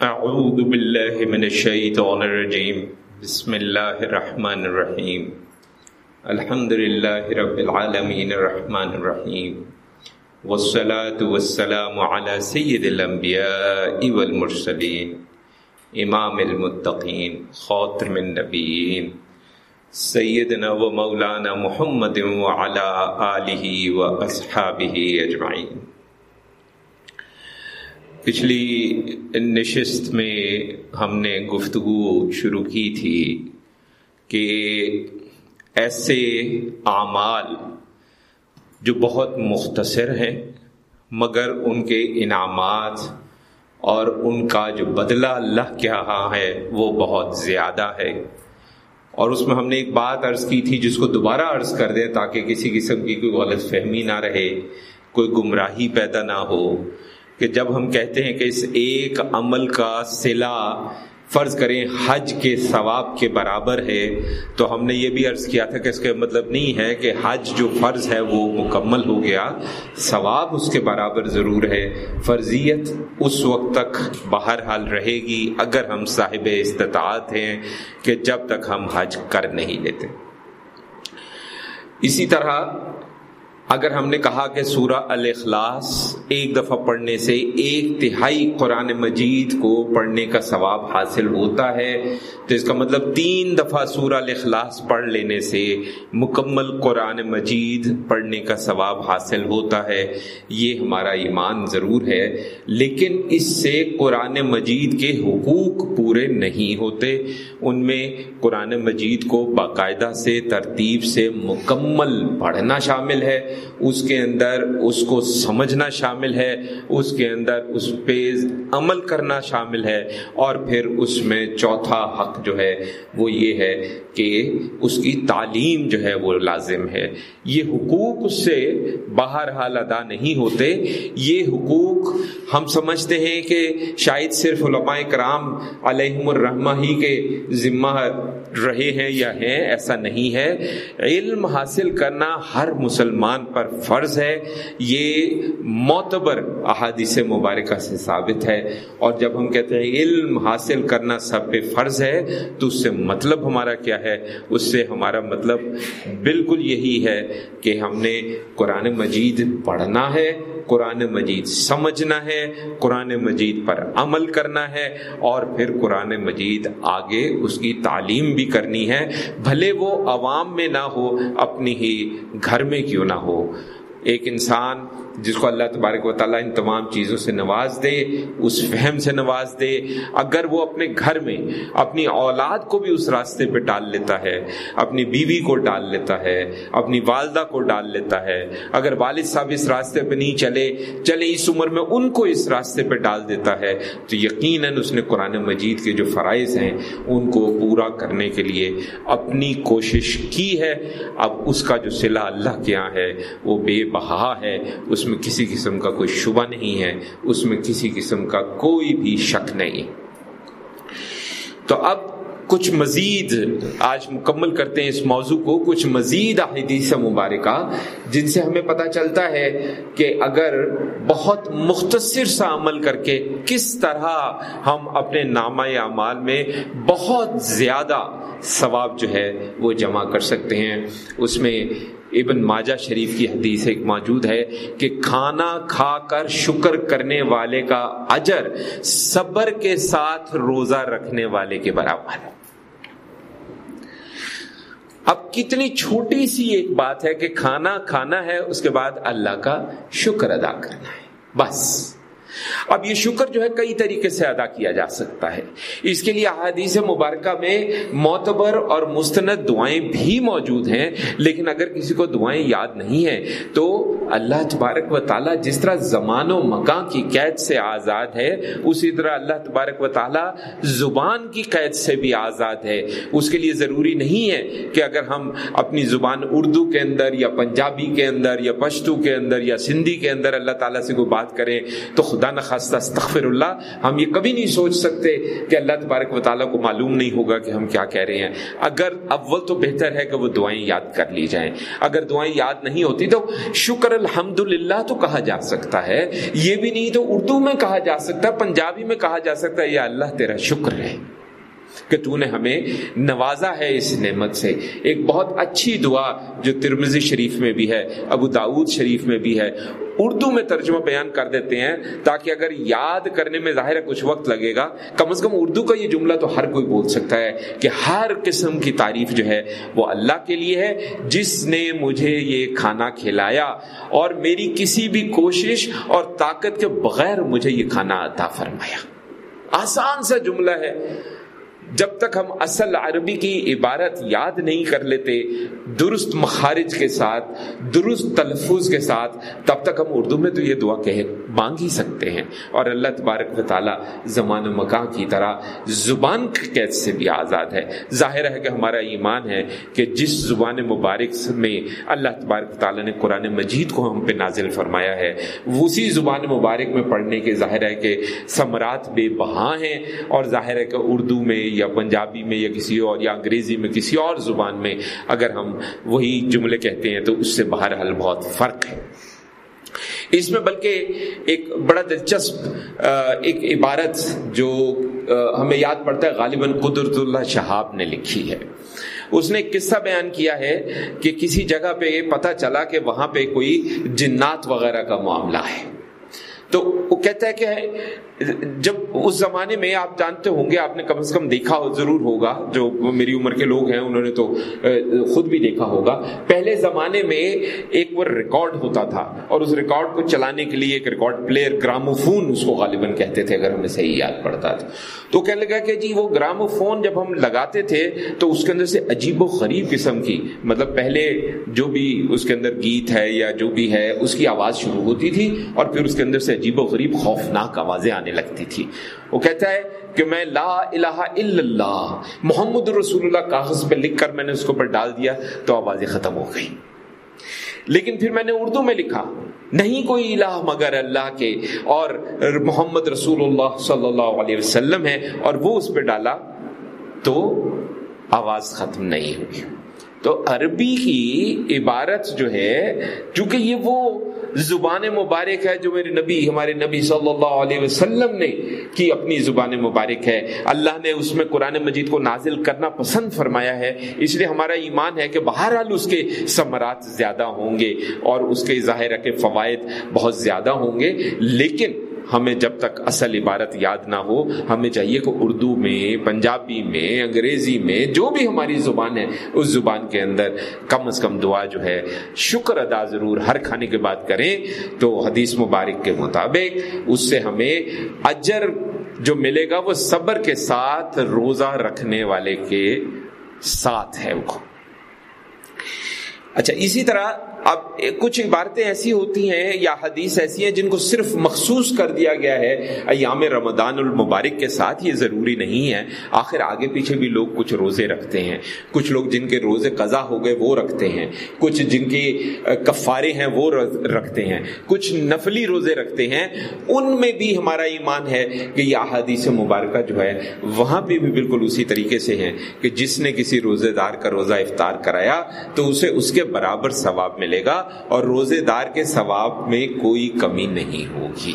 اعوذ باللہ من الشیطان الرجیم بسم اللہ الرحمن الرحیم الحمد للہ رب العالمین الرحمن الرحیم والصلاة والسلام على سید الانبیاء والمرسلین امام المتقین خاتم النبیین سیدنا و مولانا محمد وعلى آلہ و اصحابہ اجمعین پچھلی نشست میں ہم نے گفتگو شروع کی تھی کہ ایسے اعمال جو بہت مختصر ہیں، مگر ان کے انعامات اور ان کا جو بدلہ اللہ کے ہے، وہ بہت زیادہ ہے۔ اور اس میں ہم نے ایک بات عرض کی تھی، جس کو دوبارہ عرض کر دیں تاکہ کسی قسم کی کوئی غلط فہمی نہ رہے، کوئی گمراہی پیدا نہ ہو۔ کہ جب ہم کہتے ہیں کہ اس ایک عمل کا صلہ فرض کریں حج کے ثواب کے برابر ہے، تو ہم نے یہ بھی عرض کیا تھا کہ اس کا مطلب نہیں ہے کہ حج جو فرض ہے وہ مکمل ہو گیا، ثواب اس کے برابر ضرور ہے، فرضیت اس وقت تک بہرحال رہے گی اگر ہم صاحب استطاعت ہیں کہ جب تک ہم حج کر نہیں لیتے۔ اسی طرح اگر ہم نے کہا کہ سورہ الاخلاص ایک دفعہ پڑھنے سے ایک تہائی قرآن مجید کو پڑھنے کا ثواب حاصل ہوتا ہے، تو اس کا مطلب تین دفعہ سورہ الاخلاص پڑھ لینے سے مکمل قرآن مجید پڑھنے کا ثواب حاصل ہوتا ہے۔ یہ ہمارا ایمان ضرور ہے، لیکن اس سے قرآن مجید کے حقوق پورے نہیں ہوتے۔ ان میں قرآن مجید کو باقاعدہ سے، ترتیب سے مکمل پڑھنا شامل ہے۔ اس کے اندر اس کو سمجھنا شامل ہے، اس کے اندر اس پہ عمل کرنا شامل ہے، اور پھر اس میں چوتھا حق جو ہے وہ یہ ہے کہ اس کی تعلیم جو ہے وہ لازم ہے۔ یہ حقوق اس سے باہر حال ادا نہیں ہوتے۔ یہ حقوق ہم سمجھتے ہیں کہ شاید صرف علماء کرام علیہم الرحمہ ہی کے ذمہ رہے ہیں یا ہیں، ایسا نہیں ہے۔ علم حاصل کرنا ہر مسلمان پر فرض ہے، یہ معتبر احادیث مبارکہ سے ثابت ہے۔ اور جب ہم کہتے ہیں علم حاصل کرنا سب پہ فرض ہے، تو اس سے مطلب ہمارا کیا ہے؟ اس سے ہمارا مطلب بالکل یہی ہے کہ ہم نے قرآن مجید پڑھنا ہے۔ قرآن مجید سمجھنا ہے، قرآن مجید پر عمل کرنا ہے اور پھر قرآن مجید آگے اس کی تعلیم بھی کرنی ہے۔ بھلے وہ عوام میں نہ ہو، اپنی ہی گھر میں کیوں نہ ہو۔ ایک انسان جس کو اللہ تبارک و تعالیٰ ان تمام چیزوں سے نواز دے، اس فہم سے نواز دے، اگر وہ اپنے گھر میں اپنی اولاد کو بھی اس راستے پہ ڈال لیتا ہے، اپنی بیوی کو ڈال لیتا ہے، اپنی والدہ کو ڈال لیتا ہے، اگر والد صاحب اس راستے پہ نہیں چلے چلے اس عمر میں ان کو اس راستے پہ ڈال دیتا ہے، تو یقیناً اس نے قرآن مجید کے جو فرائض ہیں، ان کو پورا کرنے کے لیے اپنی کوشش کی ہے۔ اب اس کا جو صلہ اللہ کے یہاں ہے، وہ بے بہا ہے، اس میں کسی قسم کا کوئی شبہ نہیں ہے، اس میں کسی قسم کا کوئی بھی شک نہیں۔ تو اب کچھ مزید آج مکمل کرتے ہیں اس موضوع کو، کچھ مزید احادیث مبارکہ، جن سے ہمیں پتہ چلتا ہے کہ اگر بہت مختصر سا عمل کر کے کس طرح ہم اپنے نامہ اعمال میں بہت زیادہ ثواب جو ہے وہ جمع کر سکتے ہیں۔ اس میں ابن ماجہ شریف کی حدیث ایک موجود ہے کہ کھانا کھا کر شکر کرنے والے کا اجر صبر کے ساتھ روزہ رکھنے والے کے برابر ہے۔ اب کتنی چھوٹی سی ایک بات ہے کہ کھانا کھانا ہے، اس کے بعد اللہ کا شکر ادا کرنا ہے۔ بس۔ اب یہ شکر جو ہے کئی طریقے سے ادا کیا جا سکتا ہے۔ اس کے لیے احادیث مبارکہ میں معتبر اور مستند دعائیں بھی موجود ہیں، لیکن اگر کسی کو دعائیں یاد نہیں ہیں تو اللہ تبارک و تعالیٰ جس طرح زمان و مکان کی قید سے آزاد ہے، اسی طرح اللہ تبارک و تعالیٰ زبان کی قید سے بھی آزاد ہے۔ اس کے لیے ضروری نہیں ہے کہ اگر ہم اپنی زبان اردو کے اندر یا پنجابی کے اندر یا پشتو کے اندر یا سندھی کے اندر اللہ تعالیٰ سے کوئی بات کریں تو خدا خدا نخواستہ استغفر اللہ ہم یہ کبھی نہیں سوچ سکتے کہ اللہ تبارک و تعالیٰ کو معلوم نہیں ہوگا کہ ہم کیا کہہ رہے ہیں۔ اگر اول تو بہتر ہے کہ وہ دعائیں یاد کر لی جائیں۔ اگر دعائیں یاد نہیں ہوتی تو شکر الحمد تو کہا جا سکتا ہے۔ یہ بھی نہیں تو اردو میں کہا جا سکتا ہے پنجابی میں کہا جا سکتا ہے، یا اللہ تیرا شکر ہے۔ کہ تو نے ہمیں نوازا ہے اس نعمت سے۔ ایک بہت اچھی دعا جو ترمزی شریف میں بھی ہے، ابو داود شریف میں بھی ہے۔ اردو میں ترجمہ بیان کر دیتے ہیں تاکہ اگر یاد کرنے میں ظاہر ہے کچھ وقت لگے گا۔ کم از کم اردو کا یہ جملہ تو ہر کوئی بول سکتا ہے کہ ہر قسم کی تعریف جو ہے وہ اللہ کے لیے ہے۔ جس نے مجھے یہ کھانا کھلایا اور میری کسی بھی کوشش اور طاقت کے بغیر مجھے یہ کھانا عطا فرمایا۔ آسان سا جملہ ہے۔ جب تک ہم اصل عربی کی عبارت یاد نہیں کر لیتے، درست مخارج کے ساتھ، درست تلفظ کے ساتھ، تب تک ہم اردو میں تو یہ دعا کہیں۔ مانگ ہی سکتے ہیں۔ اور اللہ تبارک و تعالیٰ زمان و مکان کی طرح زبان قید سے بھی آزاد ہے۔ ظاہر ہے کہ ہمارا ایمان ہے کہ جس زبان مبارک میں اللہ تبارک و تعالیٰ نے قرآن مجید کو ہم پہ نازل فرمایا ہے اسی زبان مبارک میں پڑھنے کے ظاہر ہے کہ ثمرات بے بہا ہیں۔ اور ظاہر ہے کہ اردو میں یا پنجابی میں یا کسی اور یا انگریزی میں کسی اور زبان میں اگر ہم وہی جملے کہتے ہیں تو اس سے بہرحال بہت فرق ہے۔ اس میں بلکہ ایک بڑا دلچسپ ایک عبارت جو ہمیں یاد پڑتا ہے، غالباً قدرت اللہ شہاب نے لکھی ہے۔ اس نے ایک قصہ بیان کیا ہے کہ کسی جگہ پہ پتہ چلا کہ وہاں پہ کوئی جنات وغیرہ کا معاملہ ہے۔ تو وہ کہتا ہے کہ جب اس زمانے میں آپ جانتے ہوں گے، آپ نے کم از کم دیکھا ضرور ہوگا، جو میری عمر کے لوگ ہیں، انہوں نے تو خود بھی دیکھا ہوگا۔ پہلے زمانے میں ایک وہ ریکارڈ ہوتا تھا، اور اس ریکارڈ کو چلانے کے لیے ایک ریکارڈ پلیئر گراموفون اس کو غالباً کہتے تھے، اگر ہمیں صحیح یاد پڑتا تھا تو کہنے لگا کہ جی وہ گراموفون جب ہم لگاتے تھے، تو اس کے اندر سے عجیب و غریب قسم کی مطلب پہلے جو بھی اس کے اندر گیت ہے یا جو بھی ہے، اس کی آواز شروع ہوتی تھی، اور پھر اس کے اندر سے عجیب و غریب خوفناک آوازیں آنے لگتی تھی۔ وہ کہتا ہے کہ میں لا الہ الا اللہ، محمد رسول اللہ، کاغذ پہ لکھ کر میں نے اس کے اوپر ڈال دیا تو آوازیں ختم ہو گئی لیکن پھر میں نے اردو میں لکھا، نہیں کوئی الہ مگر اللہ کے، اور محمد رسول اللہ صلی اللہ علیہ وسلم ہے، اور وہ اس پہ ڈالا تو آواز ختم نہیں ہوئی۔ تو عربی کی عبارت جو ہے، چونکہ یہ وہ زبان مبارک ہے جو میرے نبی، ہمارے نبی صلی اللہ علیہ وسلم نے کی اپنی زبان مبارک ہے۔ اللہ نے اس میں قرآن مجید کو نازل کرنا پسند فرمایا ہے، اس لیے ہمارا ایمان ہے کہ بہرحال اس کے ثمرات زیادہ ہوں گے اور اس کے ظاہرہ کے فوائد بہت زیادہ ہوں گے۔ لیکن ہمیں جب تک اصل عبارت یاد نہ ہو، ہمیں چاہیے کہ اردو میں، پنجابی میں، انگریزی میں، جو بھی ہماری زبان ہے، اس زبان کے اندر کم از کم دعا جو ہے، شکر ادا ضرور ہر کھانے کے بعد کریں تو حدیث مبارک کے مطابق اس سے ہمیں اجر جو ملے گا، وہ صبر کے ساتھ روزہ رکھنے والے کے ساتھ ہے وہ۔ اچھا اسی طرح اب کچھ عبارتیں ایسی ہوتی ہیں یا حدیث ایسی ہیں جن کو صرف مخصوص کر دیا گیا ہے۔ ایام رمضان المبارک کے ساتھ یہ ضروری نہیں ہے۔ آخر آگے پیچھے بھی لوگ کچھ روزے رکھتے ہیں۔ کچھ لوگ جن کے روزے قضا ہو گئے وہ رکھتے ہیں۔ کچھ جن کی کفارے ہیں وہ رکھتے ہیں۔ کچھ نفلی روزے رکھتے ہیں۔ ان میں بھی ہمارا ایمان ہے کہ یہ احادیث مبارکہ جو ہے وہاں پہ بھی بالکل اسی طریقے سے ہیں کہ جس نے کسی روزے دار کا روزہ افطار کرایا تو اسے اس کے برابر ثواب ملے۔ ملے گا اور روزے دار کے ثواب میں کوئی کمی نہیں ہوگی۔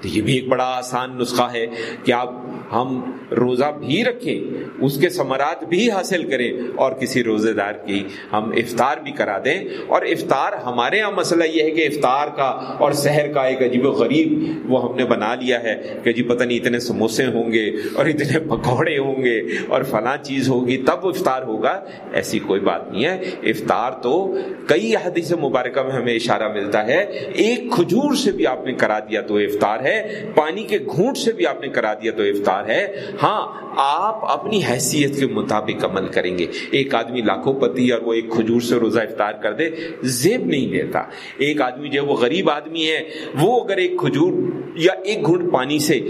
تو یہ بھی ایک بڑا آسان نسخہ ہے کہ آپ ہم روزہ بھی رکھیں، اس کے ثمرات بھی حاصل کریں اور کسی روزے دار کی ہم افطار بھی کرا دیں۔ اور افطار ہمارے یہاں مسئلہ یہ ہے کہ افطار کا اور شہر کا ایک عجیب و غریب وہ ہم نے بنا لیا ہے کہ جی پتہ نہیں اتنے سموسے ہوں گے اور اتنے پکوڑے ہوں گے اور فلاں چیز ہوگی، تب افطار ہوگا۔ ایسی کوئی بات نہیں ہے۔ افطار تو کئی حدیث مبارکہ میں ہمیں اشارہ ملتا ہے۔ ایک کھجور سے بھی آپ نے کرا دیا تو افطار ہے، پانی کے گھونٹ سے بھی آپ نے کرا دیا تو افطار ہے۔ ہاں آپ اپنی حیثیت کے مطابق عمل کریں گے۔ ایک آدمی لاکھوں پتی اور وہ ایک کھجور سے روزہ افطار کر دے، زیب نہیں دیتا۔ ایک آدمی جو وہ غریب آدمی ہے، وہ اگر ایک کھجور یا ایک گھونٹ پانی سے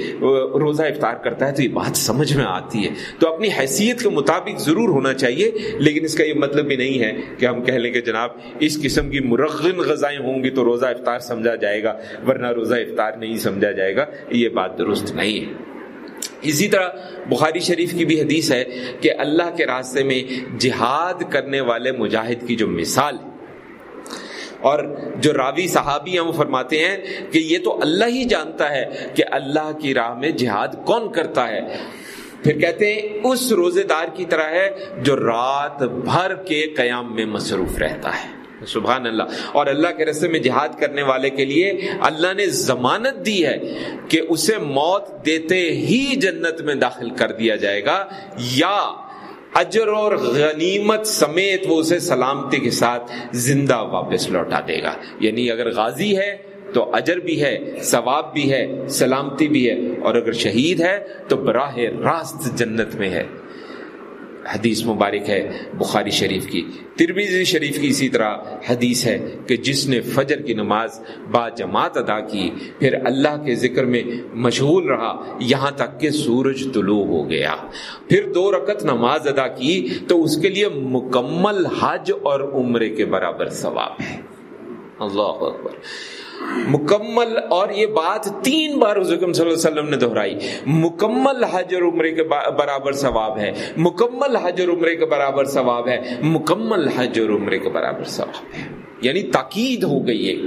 روزہ افطار کرتا ہے تو یہ بات سمجھ میں آتی ہے۔ تو اپنی حیثیت کے مطابق ضرور ہونا چاہیے، لیکن اس کا یہ مطلب بھی نہیں ہے کہ ہم کہہ لیں کہ جناب، اس قسم کی مرغن غذائیں ہوں گی تو روزہ افطار سمجھا جائے گا، ورنہ روزہ افطار نہیں سمجھا جائے گا۔ یہ بات درست نہیں ہے۔ اسی طرح بخاری شریف کی بھی حدیث ہے کہ اللہ کے راستے میں جہاد کرنے والے مجاہد کی جو مثال ہے۔ اور جو راوی صحابی ہیں وہ فرماتے ہیں کہ یہ تو اللہ ہی جانتا ہے کہ اللہ کی راہ میں جہاد کون کرتا ہے۔ پھر کہتے ہیں اس روزے دار کی طرح ہے جو رات بھر کے قیام میں مصروف رہتا ہے۔ سبحان اللہ۔ اور اللہ کے رستے میں جہاد کرنے والے کے لیے اللہ نے ضمانت دی ہے کہ اسے موت دیتے ہی جنت میں داخل کر دیا جائے گا، یا اجر اور غنیمت سمیت وہ اسے سلامتی کے ساتھ زندہ واپس لوٹا دے گا۔ یعنی اگر غازی ہے تو اجر بھی ہے، ثواب بھی ہے، سلامتی بھی ہے، اور اگر شہید ہے تو براہ راست جنت میں ہے۔ حدیث مبارک ہے، بخاری شریف کی۔ ترمیزی شریف کی اسی طرح حدیث ہے کہ جس نے فجر کی نماز با جماعت ادا کی، پھر اللہ کے ذکر میں مشغول رہا، یہاں تک کہ سورج طلوع ہو گیا۔ پھر دو رکت نماز ادا کی تو اس کے لیے مکمل حج اور عمرے کے برابر ثواب ہے۔ اللہ اکبر۔ مکمل اور یہ بات تین بار حضرت صلی اللہ علیہ وسلم نے دہرائی۔ مکمل حج اور عمرے کے برابر ثواب ہے۔ مکمل حج اور عمرے کے برابر ثواب ہے۔ مکمل حج اور عمرے کے برابر ثواب ہے۔ یعنی تاکید ہو گئی ایک۔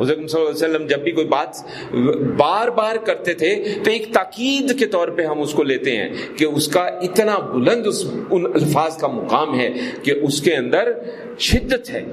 حضرت صلی اللہ علیہ وسلم جب بھی کوئی بات بار بار کرتے تھے تو ایک تاکید کے طور پہ ہم اس کو لیتے ہیں کہ اس کا اتنا بلند اس ان الفاظ کا مقام ہے کہ اس کے اندر شدت ہے۔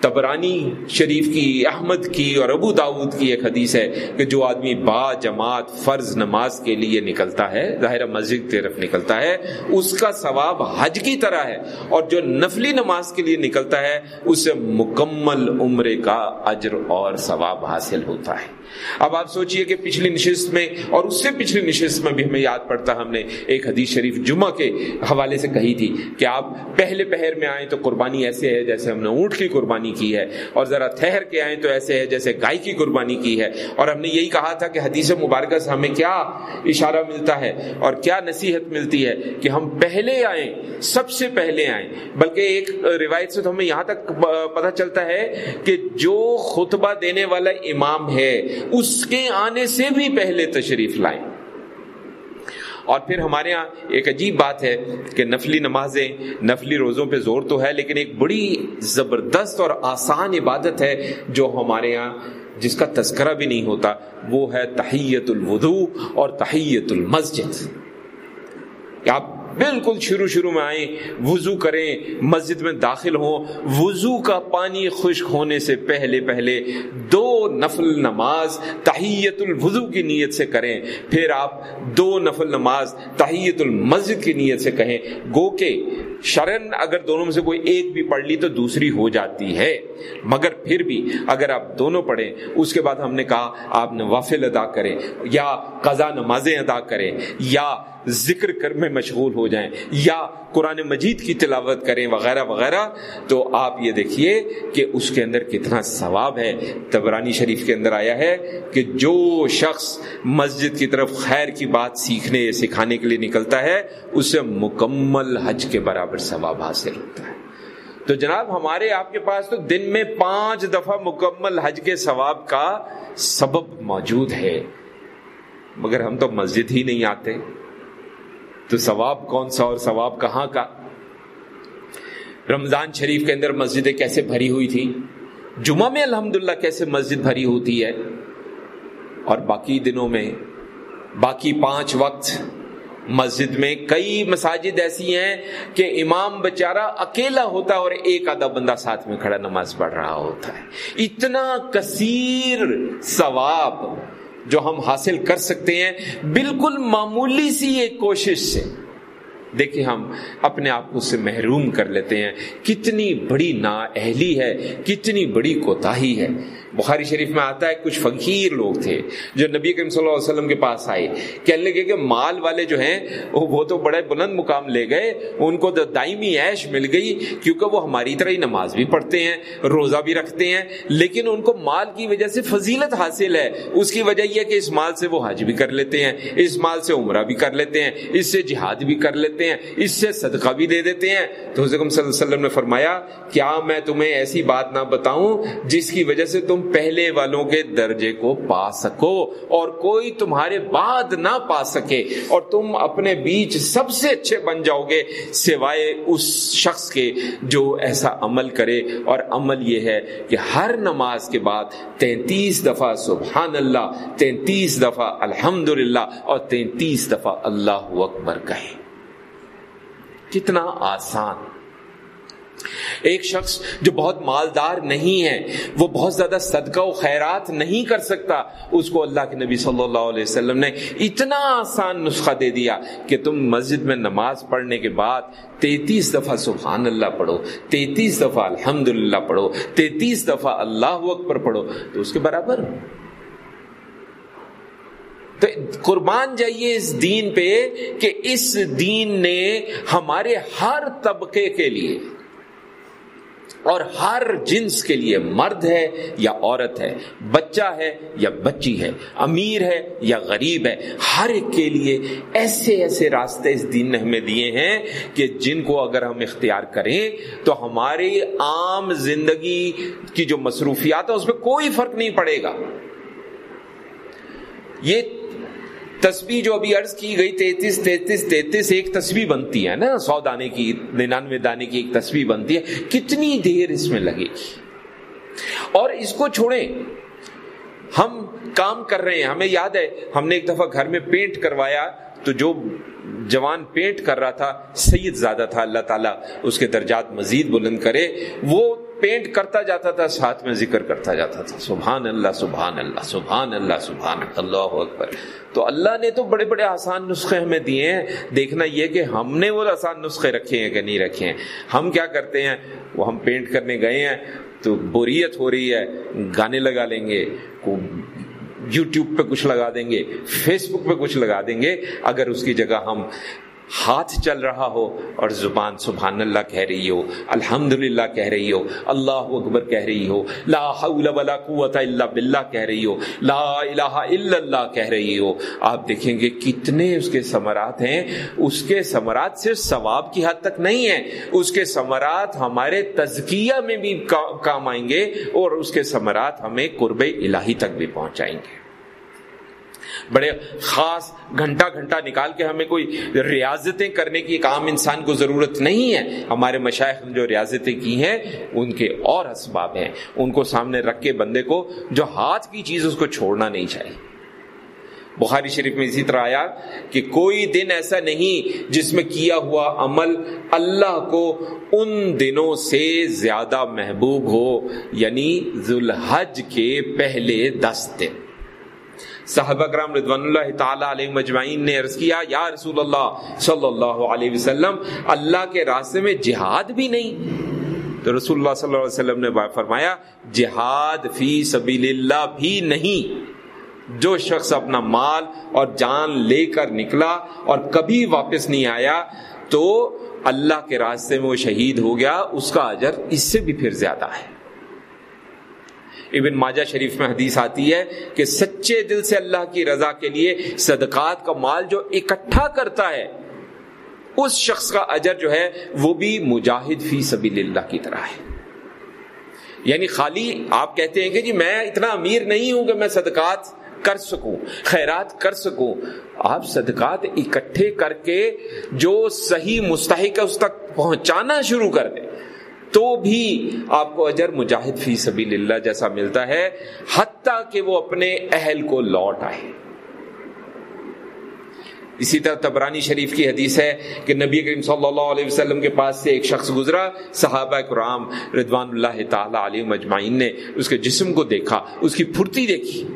تبرانی شریف کی، احمد کی اور ابو داود کی ایک حدیث ہے کہ جو آدمی با جماعت فرض نماز کے لیے نکلتا ہے، ظاہر مسجد کی طرف نکلتا ہے، اس کا ثواب حج کی طرح ہے اور جو نفلی نماز کے لیے نکلتا ہے اسے مکمل عمرے کا اجر اور ثواب حاصل ہوتا ہے۔ اب آپ سوچئے کہ پچھلی نشست میں اور اس سے پچھلی نشست میں بھی ہمیں یاد پڑتا ہم نے ایک حدیث شریف جمعہ کے حوالے سے کہی تھی کہ آپ پہلے پہر میں آئیں تو قربانی ایسے ہے جیسے ہم نے اونٹ کی قربانی قربانی کی ہے اور ذرا ٹھہر کے آئیں تو ایسے ہے جیسے گائے کی قربانی کی ہے اور ہم نے یہی کہا تھا کہ حدیث مبارکہ سے ہمیں کیا اشارہ ملتا ہے اور کیا نصیحت ملتی ہے کہ ہم پہلے آئیں، سب سے پہلے آئیں۔ بلکہ ایک روایت سے تو ہمیں یہاں تک پتہ چلتا ہے کہ جو خطبہ دینے والا امام ہے، اس کے آنے سے بھی پہلے تشریف لائیں۔ اور پھر ہمارے ہاں ایک عجیب بات ہے کہ نفلی نمازیں، نفلی روزوں پہ زور تو ہے، لیکن ایک بڑی زبردست اور آسان عبادت ہے جو ہمارے ہاں جس کا تذکرہ بھی نہیں ہوتا، وہ ہے تحیت الودو اور تحیت المسجد۔ آپ بالکل شروع شروع میں آئیں، وضو کریں، مسجد میں داخل ہوں۔ وضو کا پانی خشک ہونے سے پہلے پہلے دو نفل نماز تحیت الوضو کی نیت سے کریں۔ پھر آپ دو نفل نماز تحیت المسجد کی نیت سے کہیں۔ گو کے شرن اگر دونوں میں سے کوئی ایک بھی پڑھ لی تو دوسری ہو جاتی ہے۔ مگر پھر بھی اگر آپ دونوں پڑھیں، اس کے بعد ہم نے کہا آپ نوافل ادا کریں، یا قضا نمازیں ادا کریں، یا ذکر کر میں مشغول ہو جائیں، یا قرآن مجید کی تلاوت کریں وغیرہ وغیرہ، تو آپ یہ دیکھیے کہ اس کے اندر کتنا ثواب ہے۔ تبرانی شریف کے اندر آیا ہے کہ جو شخص مسجد کی طرف خیر کی بات سیکھنے سکھانے کے لیے نکلتا ہے اسے مکمل حج کے برابر ثواب حاصل ہوتا ہے۔ تو جناب، ہمارے آپ کے پاس تو دن میں پانچ دفعہ مکمل حج کے ثواب کا سبب موجود ہے۔ مگر ہم تو مسجد ہی نہیں آتے۔ تو ثواب کون سا اور ثواب کہاں کا؟ رمضان شریف کے اندر مسجدیں کیسے بھری ہوئی تھی جمعہ میں الحمدللہ کیسے مسجد بھری ہوتی ہے؟ اور باقی دنوں میں، باقی پانچ وقت مسجد میں کئی مساجد ایسی ہیں کہ امام بچارہ اکیلا ہوتا ہے اور ایک آدھا بندہ ساتھ میں کھڑا نماز پڑھ رہا ہوتا ہے۔ اتنا کثیر ثواب جو ہم حاصل کر سکتے ہیں، بالکل معمولی سی ایک کوشش سے۔ دیکھیں ہم اپنے آپ کو سے محروم کر لیتے ہیں۔ کتنی بڑی نا اہلی ہے، کتنی بڑی کوتاہی ہے۔ بخاری شریف میں آتا ہے، کچھ فقیر لوگ تھے جو نبی کریم صلی اللہ علیہ وسلم کے پاس آئے۔ کہنے لگے کہ مال والے جو ہیں، وہ تو بڑے بلند مقام لے گئے، ان کو دائمی عیش مل گئی، کیونکہ وہ ہماری طرح ہی نماز بھی پڑھتے ہیں، روزہ بھی رکھتے ہیں۔ لیکن ان کو مال کی وجہ سے فضیلت حاصل ہے۔ اس کی وجہ یہ کہ اس مال سے وہ حج بھی کر لیتے ہیں، اس مال سے عمرہ بھی کر لیتے ہیں، اس سے جہاد بھی کر لیتے ہیں، اس سے صدقہ بھی دے دیتے ہیں۔ تو حضرت صلی اللہ علیہ وسلم نے فرمایا، کیا میں تمہیں ایسی بات نہ بتاؤں جس کی وجہ سے تم تم پہلے والوں کے درجے کو پا سکو اور کوئی تمہارے بعد نہ پا سکے اور تم اپنے بیچ سب سے اچھے بن جاؤ گے سوائے اس شخص کے جو ایسا عمل کرے اور عمل یہ ہے کہ ہر نماز کے بعد تینتیس دفعہ سبحان اللہ، تینتیس دفعہ الحمد اور تینتیس دفعہ اللہ اکبر کہے کتنا آسان۔ ایک شخص جو بہت مالدار نہیں ہے، وہ بہت زیادہ صدقہ و خیرات نہیں کر سکتا، اس کو اللہ کے نبی صلی اللہ علیہ وسلم نے اتنا آسان نسخہ دے دیا کہ تم مسجد میں نماز پڑھنے کے بعد تینتیس دفعہ سبحان اللہ پڑھو، تینتیس دفعہ الحمد پڑھو، تینتیس دفعہ اللہ اکبر پڑھو، تو اس کے برابر۔ تو قربان جائیے اس دین پہ کہ اس دین نے ہمارے ہر طبقے کے لیے اور ہر جنس کے لیے مرد ہے یا عورت ہے، بچہ ہے یا بچی ہے، امیر ہے یا غریب ہے، ہر ایک کے لیے ایسے ایسے راستے اس دین نے ہمیں دیے ہیں کہ جن کو اگر ہم اختیار کریں تو ہماری عام زندگی کی جو مصروفیات ہے اس میں کوئی فرق نہیں پڑے گا۔ یہ تصویر جو ابھی عرض کی گئی تینتیس تینتیس تینتیس، ایک تصویر بنتی ہے نا، سو دانے کی، ننانوے دانے کی ایک تصویر بنتی ہے۔ کتنی دیر اس میں لگے گی؟ اور اس کو چھوڑیں۔ ہم کام کر رہے ہیں، ہمیں یاد ہے، ہم نے ایک دفعہ گھر میں پینٹ کروایا۔ تو جو جوان پینٹ کر رہا تھا، سید زیادہ تھا، اللہ تعالیٰ اس کے درجات مزید بلند کرے، وہ پینٹ کرتا جاتا تھا، ساتھ میں ذکر کرتا جاتا تھا۔ سبحان اللہ سبحان اللہ سبحان اللہ سبحان اللہ اکبر۔ تو اللہ نے تو بڑے بڑے آسان نسخے ہمیں دیے ہیں۔ دیکھنا یہ کہ ہم نے وہ آسان نسخے رکھے ہیں کہ نہیں رکھے ہیں۔ ہم کیا کرتے ہیں؟ وہ ہم پینٹ کرنے گئے ہیں تو بوریت ہو رہی ہے، گانے لگا لیں گے یوٹیوب پہ کچھ لگا دیں گے فیس بک پہ کچھ لگا دیں گے، اگر اس کی جگہ ہم ہاتھ چل رہا ہو اور زبان سبحان اللہ کہہ رہی ہو الحمد للہ کہہ رہی ہو، اللہ اکبر کہہ رہی ہو، لا حول ولا قوت الا باللہ کہہ رہی ہو، لا الہ الا اللہ کہہ رہی ہو، آپ دیکھیں گے کتنے اس کے ثمرات ہیں۔ اس کے ثمرات صرف ثواب کی حد تک نہیں ہیں، اس کے ثمرات ہمارے تزکیہ میں بھی کام آئیں گے اور اس کے ثمرات ہمیں قرب الہی تک بھی پہنچائیں گے۔ بڑے خاص گھنٹہ گھنٹہ نکال کے ہمیں کوئی ریاضتیں کرنے کی ایک عام انسان کو ضرورت نہیں ہے۔ ہمارے مشائق جو ریاضتیں کی ہیں، ان کے اور اسباب ہیں۔ ان کو سامنے رکھ کے بندے کو جو ہاتھ کی چیز اس کو چھوڑنا نہیں چاہیے۔ بخاری شریف میں اسی طرح آیا کہ کوئی دن ایسا نہیں جس میں کیا ہوا عمل اللہ کو ان دنوں سے زیادہ محبوب ہو یعنی ذوالحج کے پہلے دس دن۔ صحابہ کرام رضوان اللہ تعالی علیہ مجمعین نے عرض کیا، یا رسول اللہ صلی اللہ علیہ وسلم، اللہ کے راستے میں جہاد بھی نہیں. تو رسول اللہ صلی اللہ علیہ وسلم نے فرمایا، جہاد فی سبیل اللہ بھی نہیں۔ جو شخص اپنا مال اور جان لے کر نکلا اور کبھی واپس نہیں آیا، تو اللہ کے راستے میں وہ شہید ہو گیا، اس کا اجر اس سے بھی پھر زیادہ ہے۔ ابن ماجہ شریف میں حدیث آتی ہے کہ سچے دل سے اللہ کی رضا کے لیے صدقات کا مال جو اکٹھا کرتا ہے، اس شخص کا اجر جو ہے وہ بھی مجاہد فی سبیل اللہ کی طرح ہے۔ یعنی خالی آپ کہتے ہیں کہ جی میں اتنا امیر نہیں ہوں کہ میں صدقات کر سکوں، خیرات کر سکوں۔ آپ صدقات اکٹھے کر کے جو صحیح مستحق ہے اس تک پہنچانا شروع کر دیں۔ تو بھی آپ کو اجر مجاہد فی سبیل اللہ جیسا ملتا ہے، حتیٰ کہ وہ اپنے اہل کو لوٹ آئے۔ اسی طرح تبرانی شریف کی حدیث ہے کہ نبی کریم صلی اللہ علیہ وسلم کے پاس سے ایک شخص گزرا، صحابہ کرام رضوان اللہ تعالی علیہ مجمعین نے اس کے جسم کو دیکھا، اس کی پھرتی دیکھی۔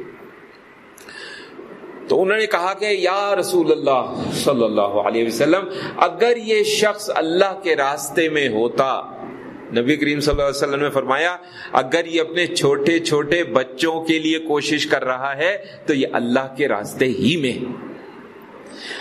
تو انہوں نے کہا کہ یا رسول اللہ صلی اللہ علیہ وسلم، اگر یہ شخص اللہ کے راستے میں ہوتا نبی کریم صلی اللہ علیہ وسلم نے فرمایا، اگر یہ اپنے چھوٹے چھوٹے بچوں کے لیے کوشش کر رہا ہے، تو یہ اللہ کے راستے ہی میں۔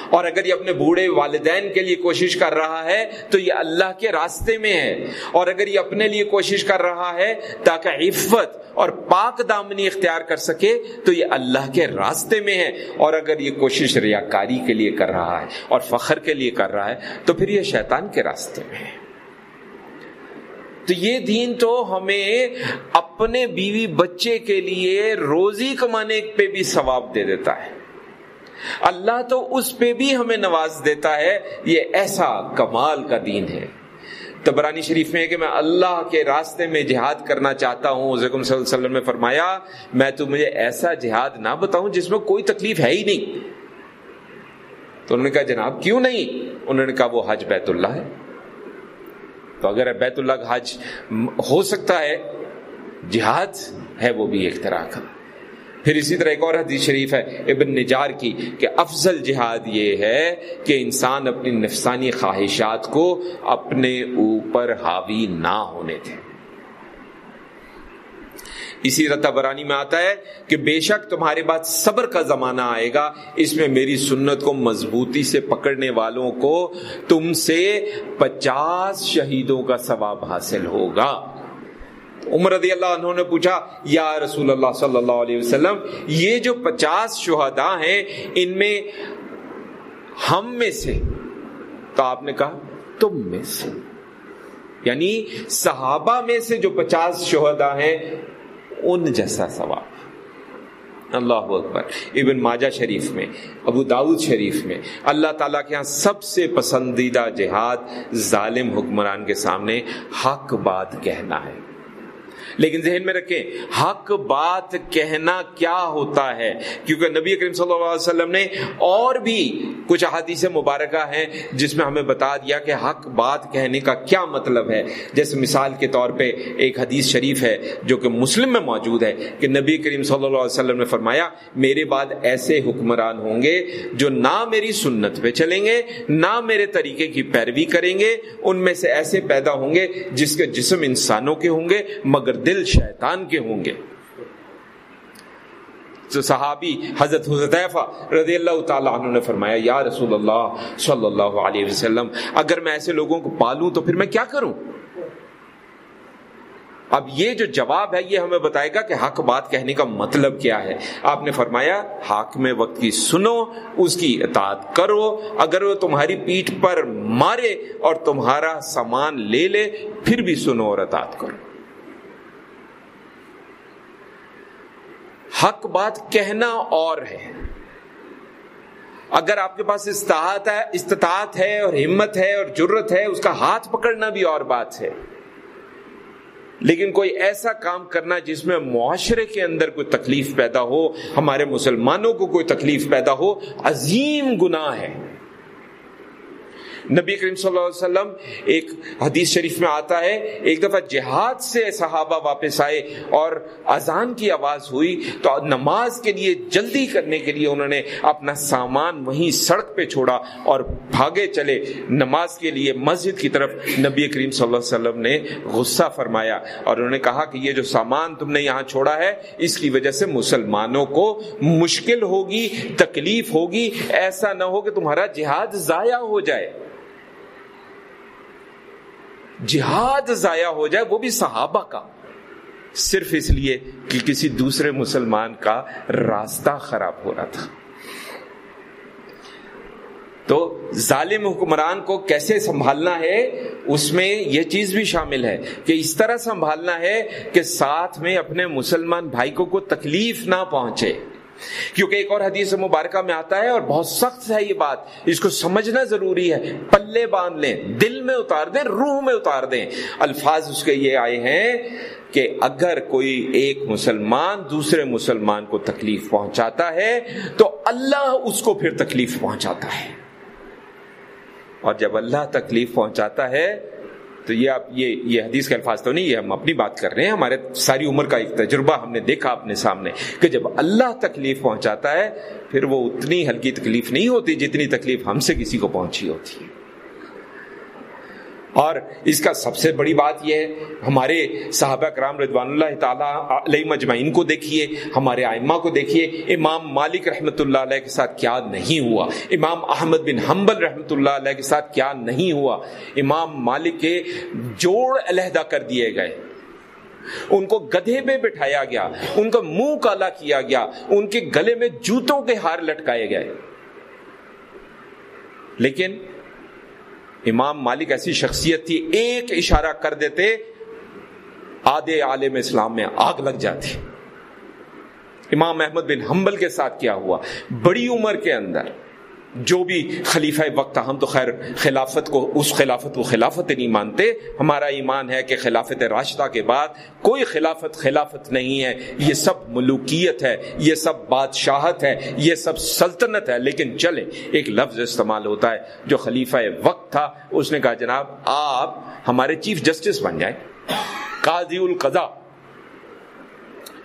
اور اگر یہ اپنے بوڑھے والدین کے لیے کوشش کر رہا ہے، تو یہ اللہ کے راستے میں ہے۔ اور اگر یہ اپنے لیے کوشش کر رہا ہے، تاکہ عفت اور پاک دامنی اختیار کر سکے، تو یہ اللہ کے راستے میں ہے۔ اور اگر یہ کوشش ریاکاری کے لیے کر رہا ہے اور فخر کے لیے کر رہا ہے، تو پھر یہ شیطان کے راستے میں ہے۔ تو یہ دین تو ہمیں اپنے بیوی بچے کے لیے روزی کمانے پہ بھی ثواب دے دیتا ہے۔ اللہ تو اس پہ بھی ہمیں نواز دیتا ہے، یہ ایسا کمال کا دین ہے۔ تبرانی شریف میں ہے کہ میں اللہ کے راستے میں جہاد کرنا چاہتا ہوں۔ صلی اللہ علیہ وسلم نے فرمایا، میں تو مجھے ایسا جہاد نہ بتاؤں جس میں کوئی تکلیف ہے ہی نہیں۔ تو انہوں نے کہا، جناب کیوں نہیں؟ انہوں نے کہا، وہ حج بیت اللہ ہے۔ تو اگر بیت اللہ کا حج ہو سکتا ہے، جہاد ہے، وہ بھی ایک طرح کا۔ پھر اسی طرح ایک اور حدیث شریف ہے، ابن نجار کی کہ افضل جہاد یہ ہے کہ انسان اپنی نفسانی خواہشات کو اپنے اوپر حاوی نہ ہونے دے۔ اسی طرح تبرانی میں آتا ہے کہ بے شک تمہارے بعد صبر کا زمانہ آئے گا، اس میں میری سنت کو مضبوطی سے پکڑنے والوں کو تم سے پچاس شہیدوں کا ثواب حاصل ہوگا۔ عمر رضی اللہ عنہ نے پوچھا، یا رسول اللہ صلی اللہ علیہ وسلم، یہ جو پچاس شہداء ہیں، ان میں ہم میں سے، تو آپ نے کہا، تم میں سے۔ یعنی صحابہ میں سے جو پچاس شہداء ہیں ان جیسا ثواب۔ اللہ اکبر۔ ابن ماجہ شریف میں، ابو داود شریف میں۔ اللہ تعالیٰ کے ہاں سب سے پسندیدہ جہاد ظالم حکمران کے سامنے حق بات کہنا ہے۔ لیکن ذہن میں رکھیں، حق بات کہنا کیا ہوتا ہے؟ کیونکہ نبی کریم صلی اللہ علیہ وسلم نے اور بھی کچھ احادیث مبارکہ ہیں جس میں ہمیں بتا دیا کہ حق بات کہنے کا کیا مطلب ہے۔ جیسے مثال کے طور پہ ایک حدیث شریف ہے جو کہ مسلم میں موجود ہے کہ نبی کریم صلی اللہ علیہ وسلم نے فرمایا، میرے بعد ایسے حکمران ہوں گے جو نہ میری سنت پہ چلیں گے، نہ میرے طریقے کی پیروی کریں گے، ان میں سے ایسے پیدا ہوں گے جس کے جسم انسانوں کے ہوں گے، مگر دل شیطان کے ہوں گے۔ تو صحابی حضرت حضیفہ رضی اللہ تعالیٰ عنہ نے فرمایا، یا رسول اللہ صلی اللہ علیہ وسلم، اگر میں ایسے لوگوں کو پالوں تو پھر میں کیا کروں؟ اب یہ جو جواب ہے، یہ ہمیں بتائے گا کہ حق بات کہنے کا مطلب کیا ہے۔ آپ نے فرمایا، حق میں وقت کی سنو، اس کی اطاعت کرو۔ اگر وہ تمہاری پیٹھ پر مارے اور تمہارا سامان لے لے، پھر بھی سنو اور اطاعت کرو۔ حق بات کہنا اور ہے۔ اگر آپ کے پاس استطاعت ہے استطاعت ہے اور ہمت ہے اور جرت ہے، اس کا ہاتھ پکڑنا بھی اور بات ہے۔ لیکن کوئی ایسا کام کرنا جس میں معاشرے کے اندر کوئی تکلیف پیدا ہو، ہمارے مسلمانوں کو کوئی تکلیف پیدا ہو، عظیم گناہ ہے۔ نبی کریم صلی اللہ علیہ وسلم ایک حدیث شریف میں آتا ہے، ایک دفعہ جہاد سے صحابہ واپس آئے اور اذان کی آواز ہوئی تو نماز کے لیے جلدی کرنے کے لیے انہوں نے اپنا سامان وہیں سڑک پہ چھوڑا اور بھاگے چلے۔ نماز کے لیے مسجد کی طرف نبی کریم صلی اللہ علیہ وسلم نے غصہ فرمایا اور انہوں نے کہا کہ یہ جو سامان تم نے یہاں چھوڑا ہے، اس کی وجہ سے مسلمانوں کو مشکل ہوگی، تکلیف ہوگی، ایسا نہ ہو کہ تمہارا جہاد ضائع ہو جائے۔ جہاد ضائع ہو جائے، وہ بھی صحابہ کا۔ صرف اس لیے کہ کسی دوسرے مسلمان کا راستہ خراب ہو رہا تھا۔ تو ظالم حکمران کو کیسے سنبھالنا ہے؟ اس میں یہ چیز بھی شامل ہے کہ اس طرح سنبھالنا ہے کہ ساتھ میں اپنے مسلمان بھائی کو کوئی تکلیف نہ پہنچے۔ کیونکہ ایک اور حدیث مبارکہ میں آتا ہے اور بہت سخت ہے یہ بات، اس کو سمجھنا ضروری ہے۔ پلے باندھ لیں، دل میں اتار دیں، روح میں اتار دیں۔ الفاظ اس کے یہ آئے ہیں کہ اگر کوئی ایک مسلمان دوسرے مسلمان کو تکلیف پہنچاتا ہے، تو اللہ اس کو پھر تکلیف پہنچاتا ہے۔ اور جب اللہ تکلیف پہنچاتا ہے تو یہ آپ یہ یہ حدیث کے الفاظ تو نہیں، یہ ہم اپنی بات کر رہے ہیں، ہمارے ساری عمر کا ایک تجربہ ہم نے دیکھا اپنے سامنے کہ جب اللہ تکلیف پہنچاتا ہے، پھر وہ اتنی ہلکی تکلیف نہیں ہوتی جتنی تکلیف ہم سے کسی کو پہنچی ہوتی ہے۔ اور اس کا سب سے بڑی بات یہ ہے، ہمارے صحابہ کرام رضوان اللہ تعالیٰ علیہ مجمعین کو دیکھیے، ہمارے آئمہ کو دیکھیے، امام مالک رحمۃ اللہ علیہ کے ساتھ کیا نہیں ہوا؟ امام احمد بن حنبل رحمۃ اللہ علیہ کے ساتھ کیا نہیں ہوا؟ امام مالک کے جوڑ علیحدہ کر دیے گئے۔ ان کو گدھے پہ بٹھایا گیا، ان کا منہ کالا کیا گیا، ان کے گلے میں جوتوں کے ہار لٹکائے گئے۔ لیکن امام مالک ایسی شخصیت تھی، ایک اشارہ کر دیتے، آدھے عالم اسلام میں آگ لگ جاتی۔ امام احمد بن حنبل کے ساتھ کیا ہوا؟ بڑی عمر کے اندر۔ جو بھی خلیفہ وقت ہم تو خیر خلافت کو، اس خلافت کو خلافت نہیں مانتے۔ ہمارا ایمان ہے کہ خلافت راشدہ کے بعد کوئی خلافت خلافت نہیں ہے۔ یہ سب ملوکیت ہے، یہ سب بادشاہت ہے، یہ سب سلطنت ہے۔ لیکن چلیں، ایک لفظ استعمال ہوتا ہے جو خلیفہ وقت تھا۔ اس نے کہا، جناب، آپ ہمارے چیف جسٹس بن جائیں۔ قاضی القضا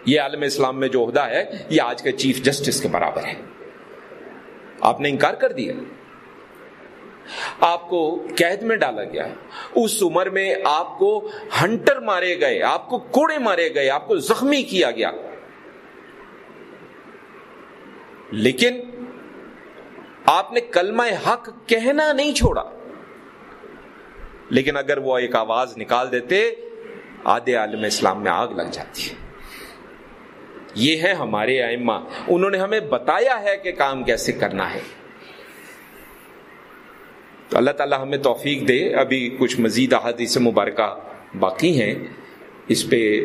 یہ عالم اسلام میں جو عہدہ ہے، یہ آج کے چیف جسٹس کے برابر ہے۔ آپ نے انکار کر دیا آپ کو قید میں ڈالا گیا اس عمر میں آپ کو ہنٹر مارے گئے آپ کو کوڑے مارے گئے آپ کو زخمی کیا گیا لیکن آپ نے کلمہ حق کہنا نہیں چھوڑا لیکن اگر وہ ایک آواز نکال دیتے، آدھے عالم اسلام میں آگ لگ جاتی۔ ہے یہ ہے ہمارے ائمہ۔ انہوں نے ہمیں بتایا ہے کہ کام کیسے کرنا ہے۔ تو اللہ تعالیٰ ہمیں توفیق دے۔ ابھی کچھ مزید احادیث مبارکہ باقی ہیں۔ اس پہ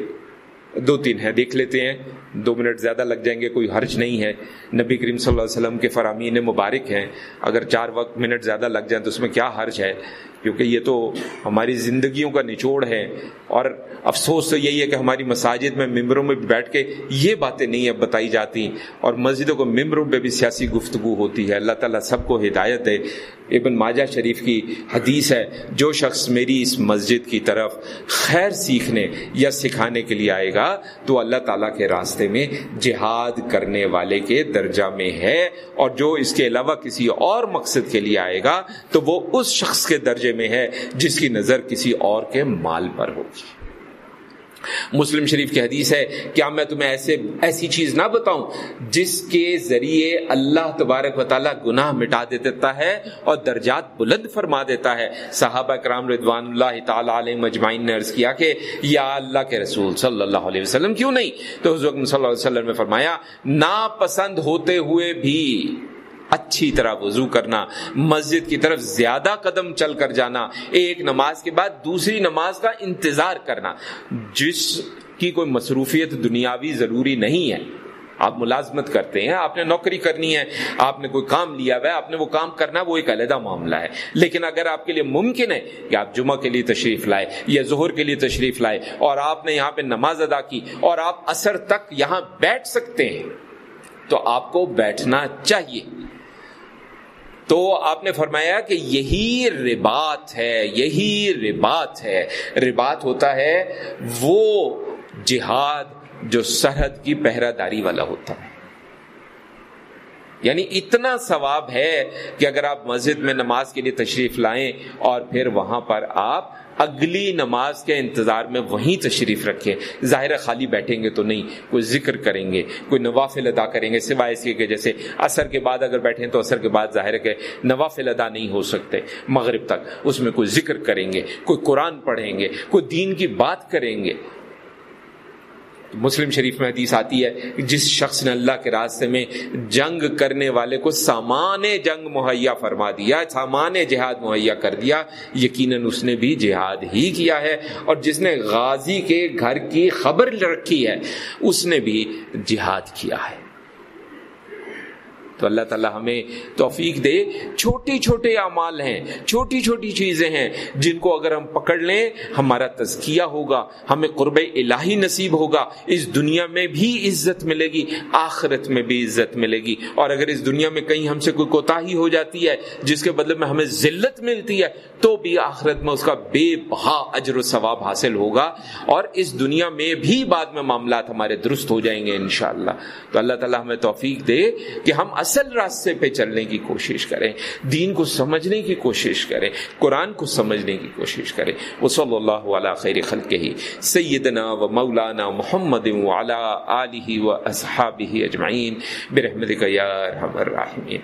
دو تین ہیں، دیکھ لیتے ہیں۔ دو منٹ زیادہ لگ جائیں گے، کوئی حرج نہیں ہے۔ نبی کریم صلی اللہ علیہ وسلم کے فرامین مبارک ہیں۔ اگر چار وقت منٹ زیادہ لگ جائیں تو اس میں کیا حرج ہے؟ کیونکہ یہ تو ہماری زندگیوں کا نچوڑ ہے اور افسوس تو یہی ہے کہ ہماری مساجد میں ممبروں میں بیٹھ کے یہ باتیں نہیں اب بتائی جاتی اور مسجدوں کو ممبروں پہ بھی سیاسی گفتگو ہوتی ہے۔ اللہ تعالیٰ سب کو ہدایت دے۔ ابن ماجہ شریف کی حدیث ہے، جو شخص میری اس مسجد کی طرف خیر سیکھنے یا سکھانے کے لیے آئے گا تو اللہ تعالیٰ کے راستے میں جہاد کرنے والے کے درجہ میں ہے اور جو اس کے علاوہ کسی اور مقصد کے لیے آئے گا تو وہ اس شخص کے درجے میں ہے جس کی نظر کسی اور کے مال پر ہوگی۔ مسلم شریف کی حدیث ہے، کیا میں تمہیں ایسے، ایسی چیز نہ بتاؤں جس کے ذریعے اللہ تبارک و تعالیٰ گناہ مٹا دیتا ہے اور درجات بلند فرما دیتا ہے؟ صحابہ کرام رضوان اللہ تعالیٰ علیہ مجمعین نے عرض کیا کہ یا اللہ کے رسول صلی اللہ علیہ وسلم کیوں نہیں؟ تو حضرت صلی اللہ علیہ وسلم نے فرمایا، ناپسند ہوتے ہوئے بھی اچھی طرح وضو کرنا، مسجد کی طرف زیادہ قدم چل کر جانا، ایک نماز کے بعد دوسری نماز کا انتظار کرنا، جس کی کوئی مصروفیت دنیاوی ضروری نہیں ہے۔ آپ ملازمت کرتے ہیں، آپ نے نوکری کرنی ہے، آپ نے کوئی کام لیا ہوا ہے، آپ نے وہ کام کرنا وہ ایک علیحدہ معاملہ ہے۔ لیکن اگر آپ کے لیے ممکن ہے کہ آپ جمعہ کے لیے تشریف لائے یا ظہر کے لیے تشریف لائے اور آپ نے یہاں پہ نماز ادا کی اور آپ اثر تک یہاں بیٹھ سکتے ہیں، تو آپ کو بیٹھنا چاہیے۔ تو آپ نے فرمایا کہ یہی ربات ہے، یہی ربات ہے۔ ربات ہوتا ہے وہ جہاد جو سرحد کی پہرا داری والا ہوتا ہے۔ یعنی اتنا ثواب ہے کہ اگر آپ مسجد میں نماز کے لیے تشریف لائیں اور پھر وہاں پر آپ اگلی نماز کے انتظار میں وہیں تشریف رکھیں۔ ظاہر خالی بیٹھیں گے تو نہیں، کوئی ذکر کریں گے، کوئی نوافل ادا کریں گے، سوائے اس کے کہ جیسے اثر کے بعد اگر بیٹھیں تو اثر کے بعد ظاہر کہ نوافل ادا نہیں ہو سکتے۔ مغرب تک اس میں کوئی ذکر کریں گے، کوئی قرآن پڑھیں گے، کوئی دین کی بات کریں گے۔ مسلم شریف میں حدیث آتی ہے جس شخص نے اللہ کے راستے میں جنگ کرنے والے کو سامان جنگ مہیا فرما دیا، سامان جہاد مہیا کر دیا، یقیناً اس نے بھی جہاد ہی کیا ہے۔ اور جس نے غازی کے گھر کی خبر رکھی ہے، اس نے بھی جہاد کیا ہے۔ تو اللہ تعالیٰ ہمیں توفیق دے۔ چھوٹی چھوٹے اعمال ہیں، چھوٹی چھوٹی چیزیں ہیں جن کو اگر ہم پکڑ لیں، ہمارا تزکیہ ہوگا، ہمیں قرب الہی نصیب ہوگا۔ اس دنیا میں بھی عزت ملے گی، آخرت میں بھی عزت ملے گی۔ اور اگر اس دنیا میں کہیں ہم سے کوئی کوتا ہی ہو جاتی ہے، جس کے بدلے میں ہمیں ذلت ملتی ہے، تو بھی آخرت میں اس کا بے بہا اجر و ثواب حاصل ہوگا۔ اور اس دنیا میں بھی بعد میں معاملات ہمارے درست ہو جائیں گے انشاءاللہ۔ تو اللہ تعالیٰ ہمیں توفیق دے کہ ہم اصل راستے پہ چلنے کی کوشش کریں، دین کو سمجھنے کی کوشش کریں، قرآن کو سمجھنے کی کوشش کریں۔ وہ صلی اللہ علیہ خیر خلق ہی سیدنا و مولانا محمد وعلی آلہ و اصحابہ اجمعین۔ برحمتک یا ارحم الراحمین۔